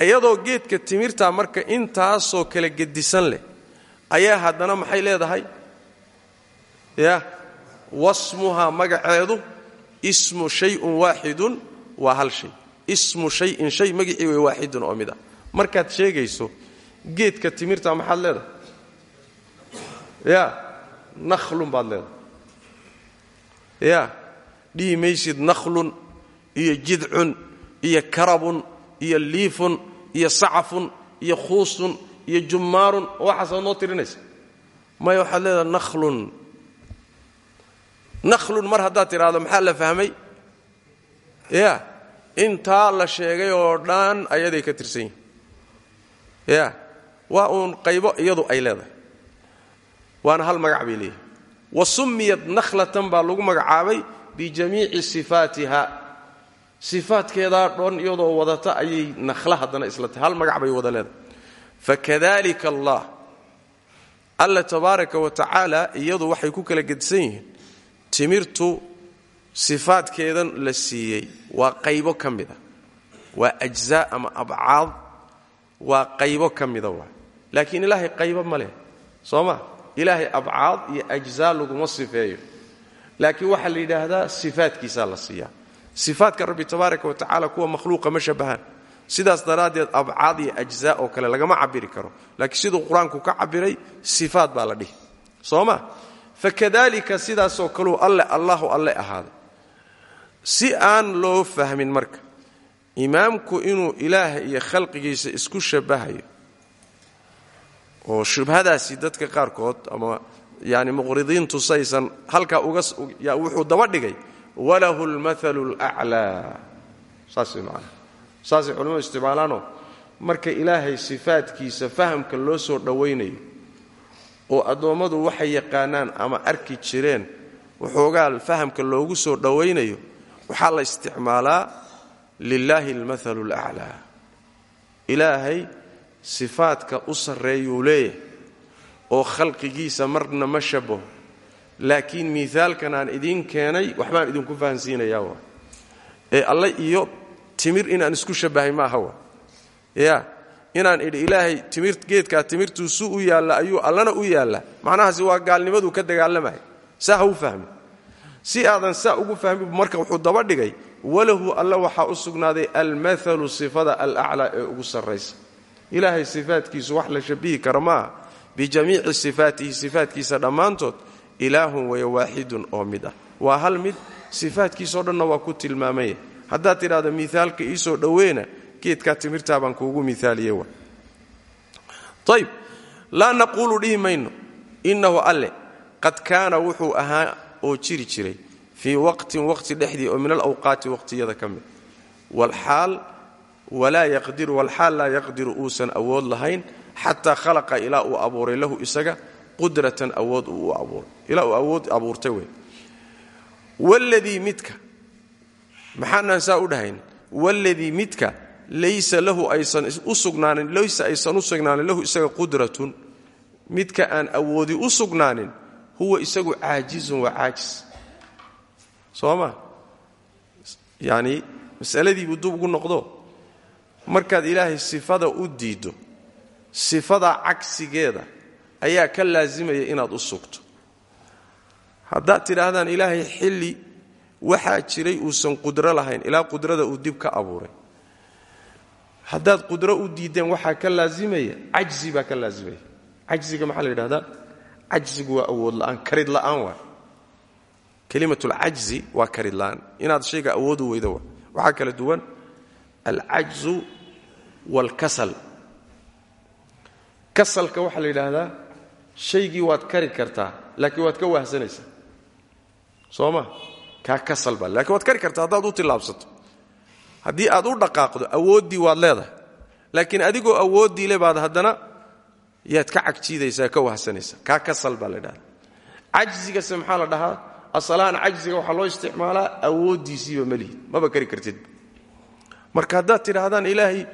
iyadoo geedka timirtaa marka intaasoo kale gedisan leh ayaa haddana maxay leedahay? Ya wasmuhaa magaceedu ismu shayun waaxidun waa hal shay. Ismu shayin shay magicii way waaxidun oo mid ah markaad sheegayso geedka timirta maxaad leedahay? Ya nakhlun baad leedahay. Ya dhihi maysid nakhlun iyo jidcun iyo karabun iyo liifun iyo sacafun iyo khuusun iyo jummaarun waxaasaad noo tirinaysa. Maya waxaad leedahay nakhlun. Nakhlun mar haddaad tidhaahdo maxaa la fahmay? Ya intaa la sheegay oo dhan ayaday ka tirsan yihiin ya waa uun qaybo iyadu ay leedahay. Waana hal magac bay leeyihiin wa nakhlatan baa lagu magacaabay bijamiici sifaatiha sifaadkeedaa dhan iyadoo wadata ayay nakhla haddana isla tahay. Hal magac bay wada leedahay. Fakadalika allah. Alla tabaaraka wa tacaala iyadu waxay ku kala gedisan yihiin timirtu sifaadkeedan la siiyey. Waa qaybo ka mida waa ajzaa ama abcaad waa qaybo ka mida waa. Laakiin ilaahay qaybo ma leh. Soo ma? Iyo ajzaa laguma sifeeyo. Laakiin waxaa la yidhaahdaa sifaadkiisaa la siiyaa sifaadka rabbi tabaaraka wa tacaala kuwa makhluuqa ma shabahaan. Sidaas daraaddeed abcaad iyo ajzaa oo kale lagama cabiri karo. Laakiin siduu qur'aanku ka cabiray sifaad baa la dhihi. Soo ma? Fakadalika sidaasoo kaluu alle allahu alle ahaaday. Si aan loo fahmin marka imaamku inuu ilaaha iyo khalqigiisa isku shabahayo oo shubhadaasi dadka qaarkood ama yani muqridiintu saysan halkaa wuxuu daba dhigay walahu lmathalu laclaa saas maanaa saasay culimmadu isticmaalaanoo marka ilaahay sifaadkiisa fahamka loo soo dhowaynayo oo addoommadu waxay yaqaanaan ama arki jireen waxoogaa fahamka loogu soo dhowaynayo waxaa la isticmaalaa lilaahi almathalu alaclaa. Ilaahay sifaadka u sarreeyuu leeyahay oo khalqigiisa marna ma shabaho laakiin miaalkan aan idiin keenay waxbaan idinku fahansiinayaa waa ee alle iyo timir inaan isku shabahay maaha ya inaan idhi ilaahay geedkaa timirtuu su u yaalla ayuu allana u yaalla. Macnahaasi waa gaalnimaduu ka dagaalamaya saa fahmi. Si aadan saa ugu fahmi marka wuxuu daba dhigay walahu alla waxaa u sugnaaday almathalu sifada alaclaa ee ugu sarraysa. Ilaahay sifaatkiisu wax la shabihi kara maaha. Bijamiici sifaatihi sifaatkiisa dhammaantood ilaahun waya waaxidun oo mid ah. Waa hal mid sifaatkiisao dhanna waa ku tilmaamaya haddaad tidhahdo miaalka iisoo dhoweena geedkaa timirtaa baan kuugu miaaliye wa. Ayb laa naquulu dhihi mayno innahu alle qad kaana wuxuu ahaa oo jiri jiray fii waqtin waqti dhexdii oo min alawqaati waqtiyada ka mid. Walxaal walaa yaqdiru walxaal laa yaqdiru uusan awood lahayn xataa khalaqa ilaa uu abuuray lahu isaga qudratan awood uu u abuuray ilaa uu awood abuurtay wey. Waladii midka maxaanaan saa u dhahayn waladii midka laysa lahu aysan u laysa aysan u lahu isaga qudratun midka aan awoodi u sugnaanin huwa isagu caajizun waa caajis. Soo ma? Yacni masaladiibuu dub ugu noqdo? Markaad ilaahay sifada u diiddo sifada cagsigeeda ayaa ka laasimaya inaad u sugto. Haddaad tidhaahdaan ilaahay xilli waxaa jiray uusan qudro lahayn ilaa qudrada uu dib ka abuuray. Haddaad qudro u diiddeen waxaa ka laasimaya cajzi baa ka laasimaya cajziga maxaa la yidhahdaa? Cajzigu waa awood la'aan karid la'aan waa. Kelimatulcajzi waa karid la'aan. Inaad shayga awood u weydo waa. Kala duwan alcajzu waalkasal kasalka waxaa la yidhaahdaa shaygii waad kari kartaa laakiin waad ka wahsanaysaa soo ma kaa kasal baa lakiin waad kari kartaa haddaad u tillaabsato. Haddii aad u dhaqaaqdo awooddii waad leedahay. Laakiin adigoo awooddii le baad haddana yaad ka cagjiidaysaa ka wahsanaysaa kaa kasal baa la dhahda cajzigase maxaa la dhahaa? Waxaa loo isticmaalaa awooddiisiiba malihid maba kari kartid. Marka haddaad tidhaahdaan ilaahay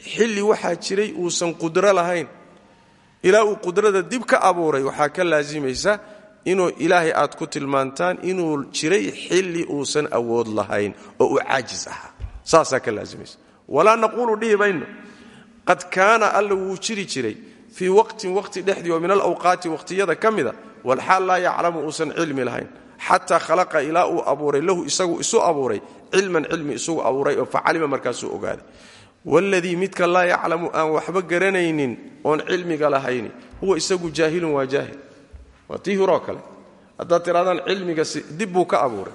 xilli waxaa jiray uusan qudro lahayn ilaa uu qudrada dib ka abuuray waxaa ka laasimaysa inuu ilaahay aad ku tilmaantaan inuu jiray xilli uusan awood lahayn oo uu caajis ahaa. Saasaa ka laasimaysa walaa naquulu dhihi mayno qad kaana alla wuu jiri jiray fii waqtin waqti dhexdii oo min alawqaati waqhtiyada ka mida walxaal laa yaclamu uusan cilmi lahayn xataa khalaqa ilaa uu abuuray lahu isagu isu abuuray cilman cilmi isugu abuuray oo facalima markaasuu ogaaday waladii midka laa yaclamu aan waxba garanaynin oon cilmiga lahayni huwa isagu jaahilun waa jaahil waa tii horoo kale haddaad tidhahdaan cilmiga dib buu ka abuuray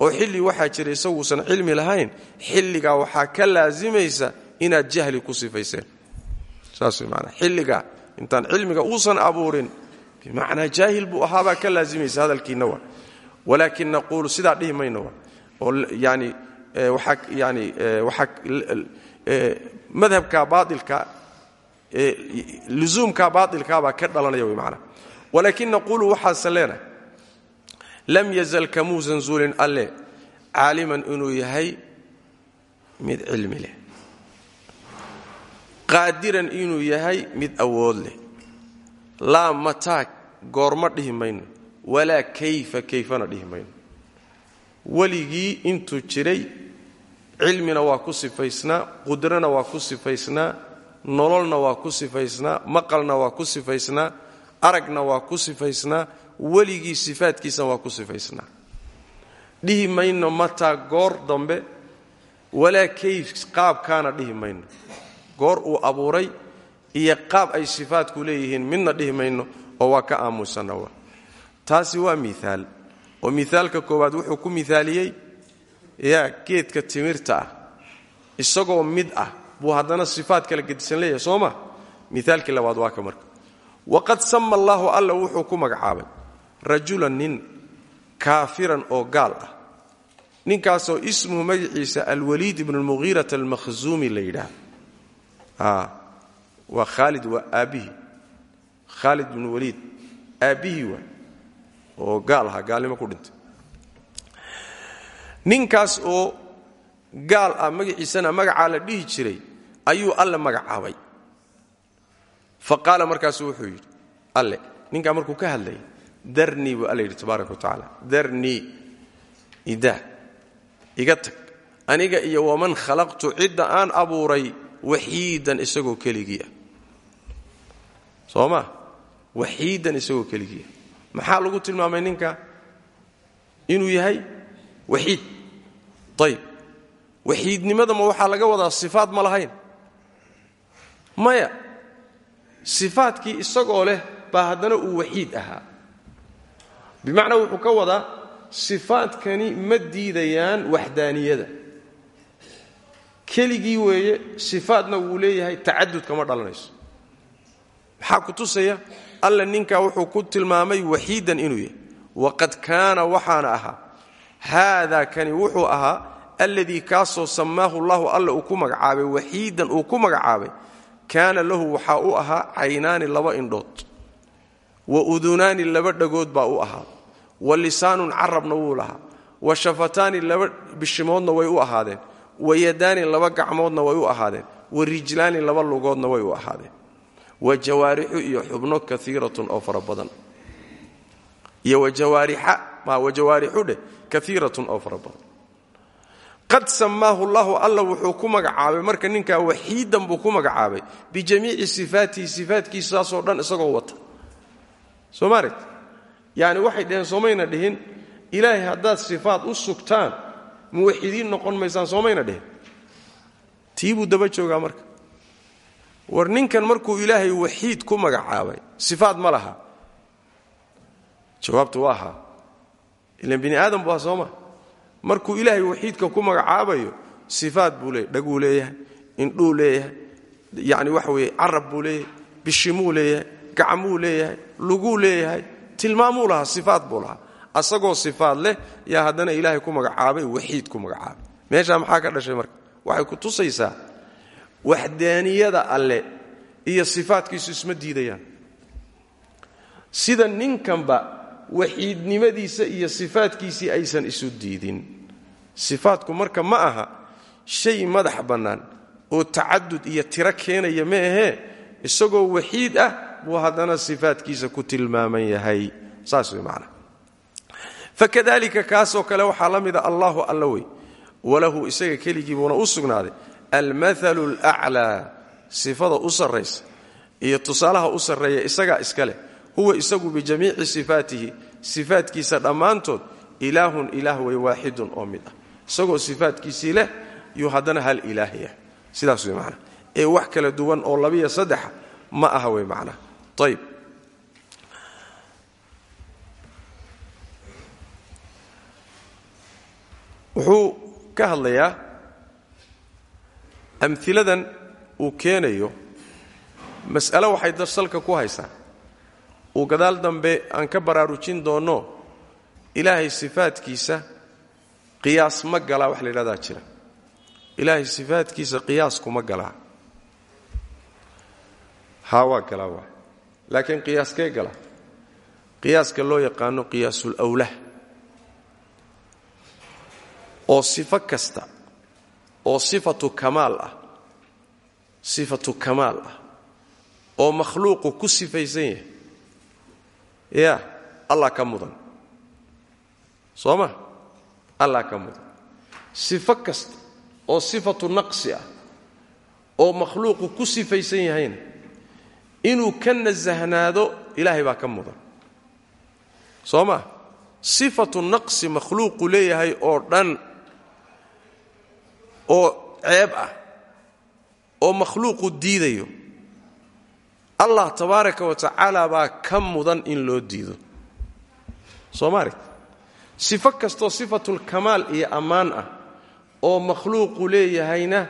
oo xilli waxaa jira isaguusan cilmi lahayn xilligaa waxaa ka laasimaysa inaad jahli ku sifayseen saas man xilligaa intaan cilmiga uusan abuurin bimacnaa jaahil buu ahaabaa ka laasimaysa hadalkiinna waa walaakin naquulu sidaa dhihi madhabka baailka lusuumka baailkaabaa ka dhalanaya wy manaa walaakin naquulu waxaasan lam yazal kamuusan zuulin alle caaliman inuu yahay mid cilmi leh. Qaadiran inuu yahay mid awood leh. Laa mataa goorma dhihi mayno walaa kayfa kayfana dhihi mayno. Weligii intuu jiray cilmina waa ku sifaysnaa qudrana waa ku sifaysnaa nololna waa ku sifaysnaa maqalna waa ku sifaysnaa aragna waa ku sifaysnaa weligii sifaadkiisana waa ku sifaysnaa. Dhihi mayno mataa goor dambe walaa kayf qaabkaana dhihi mayno. Goor uu abuuray iyo qaab ay sifaadku leeyihiin midna dhihi mayno oo waa ka aamusana wa taasi waa miaal oo miaalka koowaad wuxuu ku miaaliyey yaa geedka timirta ah isagoo mid ah buu haddana sifaad kala gedisan leeyahay soo ma? Labaad waa ka marka. Waqad sama allaahu alla wuxuu ku magacaabay rajulan nin kaafiran oo gaal ah. Ninkaasoo ismuhu magaciisa alwaliid ibnu lmuhiirata almakhzuumi la yidhaah waa khaalid waa aabbihii. Khaalid bnu waliid aabbihii waa. Oo gaal ahaa gaalnimo ku dhintay ninkaas oo gaal ah magaciisana magacaa la dhihi jiray ayuu alle magacaabay. Fa qaala markaasuu wuxuu yidhi alle ninkaa markuu ka hadlayay darnii buu alle yidhi tabaaraka wa tacaala. Darnii idaa aniga iyo waman khalaqtu cidda aan abuuray waxiidan isagoo keligii ah. Soo ma? Waxiidan isagoo keligii ah. Maxaa lagu tilmaamay ninka inuu yahay waxiid. Ayib waxiidnimada ma waxaa laga wadaa sifaad ma lahayn. Maya sifaadkii isagoo leh baa haddana uu waxiid ahaa. Bimacnaa wuxuu ka wadaa sifaadkani ma diidayaan waxdaaniyada. Keligii weeye sifaadna wuu leeyahay tacadud kama dhalanayso. Maxaa ku tusaya? Alla ninkaa wuxuu ku tilmaamay waxiidan inuu yahay. Waqad kaana waxaana ahaa haadaa kani wuxuu ahaa alladii kaasoo sammaahu llahu alla uu ku magacaabay waxiidan uu ku magacaabay. Kaana lahu waxaa u ahaa caynaani laba indhood. Wa udunaani laba dhagood baa u ahaa. Wa lisaanun carabna wuu lahaa. Wa shafataani laba bishimoodna way u ahaadeen. Wa yadaani laba gacmoodna way u ahaadeen. Wa rijlaani laba lugoodna way u ahaadeen. Wa jawaarixu iyo xubno kaiiratun oo fara badan kaiiratun oo fara badan. Qad sammaahu llahu alla wuxuu ku magacaabay marka ninkaa waxiidan buu ku magacaabay bijamiici sifaatihi sifaatkiisaasoo dhan isagoo wata. Soo maaret yani waxay dhaheen soomayna dhihin ilaahay haddaad sifaat u sugtaan muwaxidiin noqon maysaan soomayna dhihin. Tii buu daba joogaa marka. War ninkan markuu ilaahay waxiid ku magacaabay sifaad ma laha. Jawaabtu ilan bini aadam ah sooma markuu ilaahay waxiidka ku magacaabayo sifaad buu leeyahy dhaguu leeyahay indhuu leeyahay yani waxa weeye carab buu leeyahay bishimuu leeyahay gacmuu leeyahay luguu leeyahay tilmaamuu lahaa sifaad buu lahaa. Asagoo sifaad leh yaa haddana ilaahay ku magacaabay waxiid ku magacaabay. Meeshaa maxaa ka dhashay marka? Waxay ku tusaysaa waxdaaniyada alle iyo sifaadkiisu isma diidayaan. Sida ninkanba waxiidnimadiisa iyo sifaadkiisii aysan isu diidin. Sifaadku marka ma aha shay madax bannaan oo tacadud iyo tiro keenaya ma ahee isagoo waxiid ah buu haddana sifaadkiisa ku tilmaaman yahay. Saas way macnaa fakadalika kaasoo kale waxaa la mida allahu alla wey. Walahu isaga keligii buuna u sugnaaday. Almathalu alaclaa sifada u sarraysa iyo tusaalaha u sarreeya isagaa iska leh huwa isagu bijamiici sifaatihi sifaatkiisa dhammaantood ilaahun ilaah way waaxidun oo mid ah. Isagoo sifaatkiisii leh yuu haddana hal ilaahya sidaas way macnaa. Ee wax kala duwan oo labiyo saddexa ma aha way macnaa. Ayib wuxuu ka hadlayaa amiladan uu keenayo mas'alo waxay darsalka ku haysaa uu gadaal dambe aan ka baraarujin doonno ilaahay sifaadkiisa qiyaas ma galaa wax la yidhahdaa jira. Ilaahay sifaadkiisa qiyaas kuma galaa. Haa waa galaa waa. Laakiin qiyaaskee gala qiyaaska loo yaqaano qiyaasul awlah oo sifo kasta oo sifatu kamaal ah sifatu kamaal ah oo makhluuqu ku sifaysan yahay ya allah ka mudan. Soo ma allah ka mudan. Sifo kasta oo sifatu naqsi ah oo makhluuqu ku sifaysan yahayna inuu ka nasahnaado ilaahay baa ka mudan. Soo ma sifatu naqsi makhluuqu leeyahay oo dhan oo ceeb ah oo makhluuqu diidayo allah tabaaraka wa tacaala baa ka mudan in loo diido. Soo maarit sifo kastoo sifatulkamaal iyo ammaan ah oo makhluuqu leeyahayna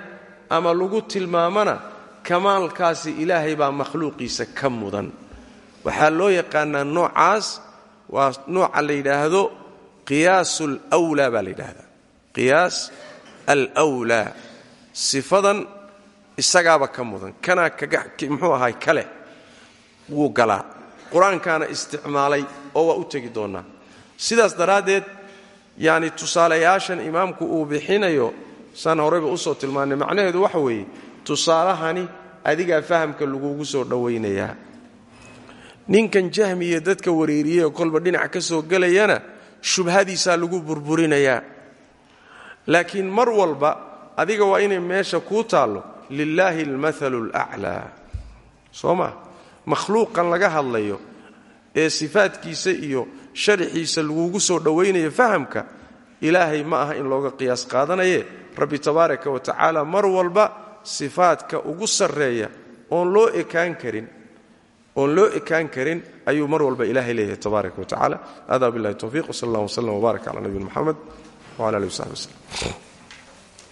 ama lagu tilmaamana kamaalkaasi ilaahay baa makhluuqiisa ka mudan. Waxaa loo yaqaanaa noocaas waa nooca la yidhaahdo qiyaas alwlaa baa la yidhaahdaa. Qiyaas alwlaa sifadan isagaaba ka mudan. Kanaa muxuu ahay kale wuu galaa. Qur'aankaana isticmaalay oo waa u tegi doonnaa sidaas daraaddeed yacni tusaalayaashan imaamku uu bixinayo saan horeyba u soo tilmaannay macnaheedu waxa weeye tusaalahani adigaa fahamka lagugu soo dhowaynayaa ninkan jahmiya dadka wareeriyey oo kolba dhinac ka soo gelayana shubhadiisaa lagu burburinayaa. Laakiin mar walba adiga waa inay meesha kuu taallo lilaahi almathalu alaclaa soo maa makhluuqan laga hadlayo ee sifaadkiisa iyo sharaxiisa lagugu soo dhowaynayo fahamka ilaahay ma aha in looga qiyaas qaadanaye rabbi tabaaraka wa tacaala mar walba sifaadka ugu sarreeya oon loo ekaan karin oon loo ekaan karin ayuu mar walba ilahay leeyahay tabaaraka wa tacala hada billahi towfiq wsal allah wslam wbaarak cala nabiyina moxamed wcala alih wsaxbi wslem